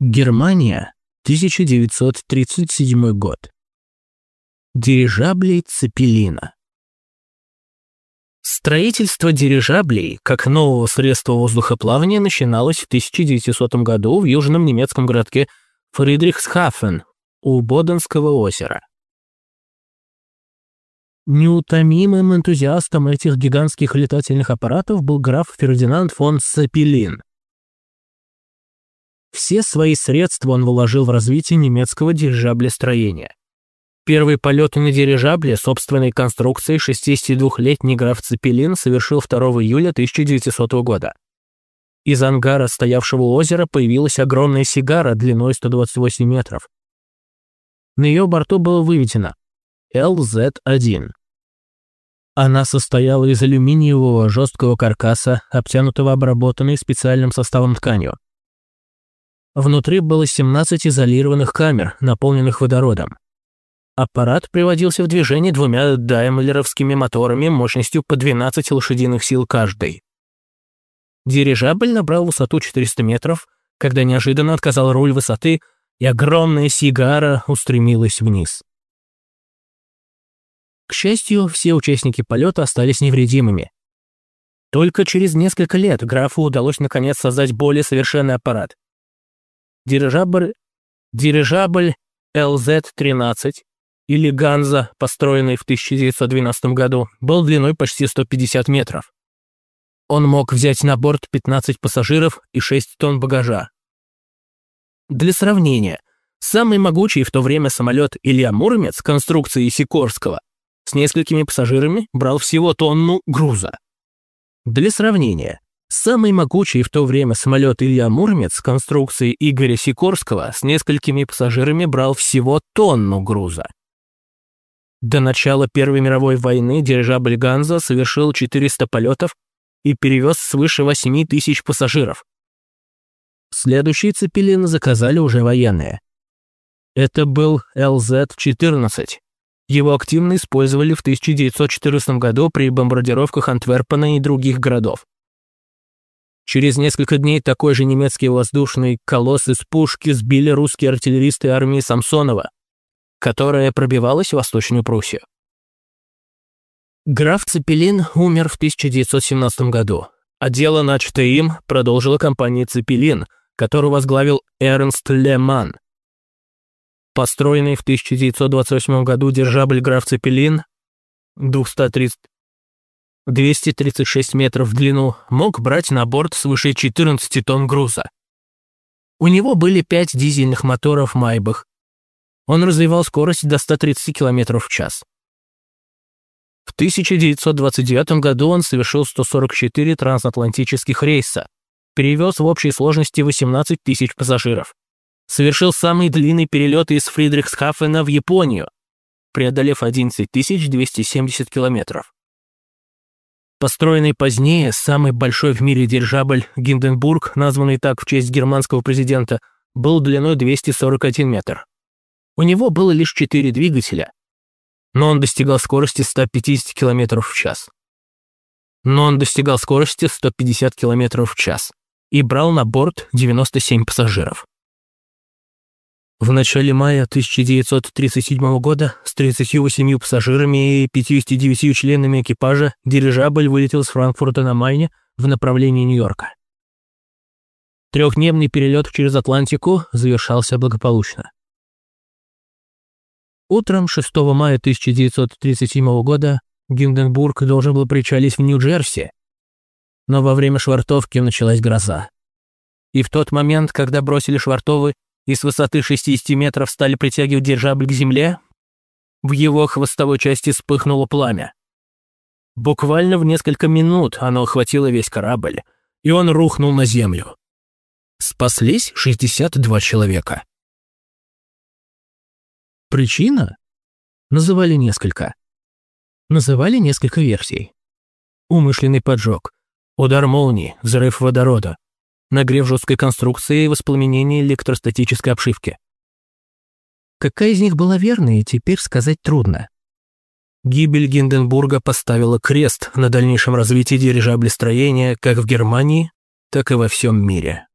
Германия, 1937 год. Дирижаблей Цепелина. Строительство дирижаблей как нового средства воздухоплавания начиналось в 1900 году в южном немецком городке Фридрихсхафен у Боденского озера. Неутомимым энтузиастом этих гигантских летательных аппаратов был граф Фердинанд фон Цепелин. Все свои средства он вложил в развитие немецкого дирижаблестроения. Первый полет на дирижабле собственной конструкции 62-летний граф Цепелин совершил 2 июля 1900 года. Из ангара, стоявшего у озера, появилась огромная сигара длиной 128 метров. На ее борту было выведено LZ-1. Она состояла из алюминиевого жесткого каркаса, обтянутого обработанной специальным составом тканью. Внутри было 17 изолированных камер, наполненных водородом. Аппарат приводился в движение двумя даймлеровскими моторами мощностью по 12 лошадиных сил каждый. Дирижабль набрал высоту 400 метров, когда неожиданно отказал руль высоты, и огромная сигара устремилась вниз. К счастью, все участники полета остались невредимыми. Только через несколько лет графу удалось наконец создать более совершенный аппарат. Дирижабль, дирижабль LZ-13 или Ганза, построенный в 1912 году, был длиной почти 150 метров. Он мог взять на борт 15 пассажиров и 6 тонн багажа. Для сравнения, самый могучий в то время самолет Илья Муромец конструкции Сикорского с несколькими пассажирами брал всего тонну груза. Для сравнения, Самый могучий в то время самолет Илья Муромец конструкции Игоря Сикорского с несколькими пассажирами брал всего тонну груза. До начала Первой мировой войны дирижабль «Ганза» совершил 400 полетов и перевез свыше 8 тысяч пассажиров. Следующие цепелины заказали уже военные. Это был ЛЗ-14. Его активно использовали в 1914 году при бомбардировках Антверпена и других городов. Через несколько дней такой же немецкий воздушный колосс из пушки сбили русские артиллеристы армии Самсонова, которая пробивалась в Восточную Пруссию. Граф Цепелин умер в 1917 году, а дело, начатое им, продолжила компания Цепелин, которую возглавил Эрнст Леман. Построенный в 1928 году дирижабль граф Цепелин 230 236 метров в длину, мог брать на борт свыше 14 тонн груза. У него были пять дизельных моторов «Майбах». Он развивал скорость до 130 км в час. В 1929 году он совершил 144 трансатлантических рейса, перевез в общей сложности 18 тысяч пассажиров. Совершил самый длинный перелет из Фридрихсхафена в Японию, преодолев 11 270 километров. Построенный позднее, самый большой в мире дирижабль Гинденбург, названный так в честь германского президента, был длиной 241 метр. У него было лишь четыре двигателя, но он достигал скорости 150 км в час. Но он достигал скорости 150 км в час и брал на борт 97 пассажиров. В начале мая 1937 года с 38 пассажирами и 59 членами экипажа дирижабль вылетел с Франкфурта на Майне в направлении Нью-Йорка. Трехдневный перелет через Атлантику завершался благополучно. Утром 6 мая 1937 года Гинденбург должен был причалить в Нью-Джерси, но во время швартовки началась гроза. И в тот момент, когда бросили швартовы, и с высоты 60 метров стали притягивать дирижабль к земле, в его хвостовой части вспыхнуло пламя. Буквально в несколько минут оно охватило весь корабль, и он рухнул на землю. Спаслись 62 человека. Причина? Называли несколько. Называли несколько версий. Умышленный поджог, удар молнии, взрыв водорода, нагрев жесткой конструкции и воспламенение электростатической обшивки. Какая из них была верной, теперь сказать трудно. Гибель Гинденбурга поставила крест на дальнейшем развитии дирижаблестроения как в Германии, так и во всем мире.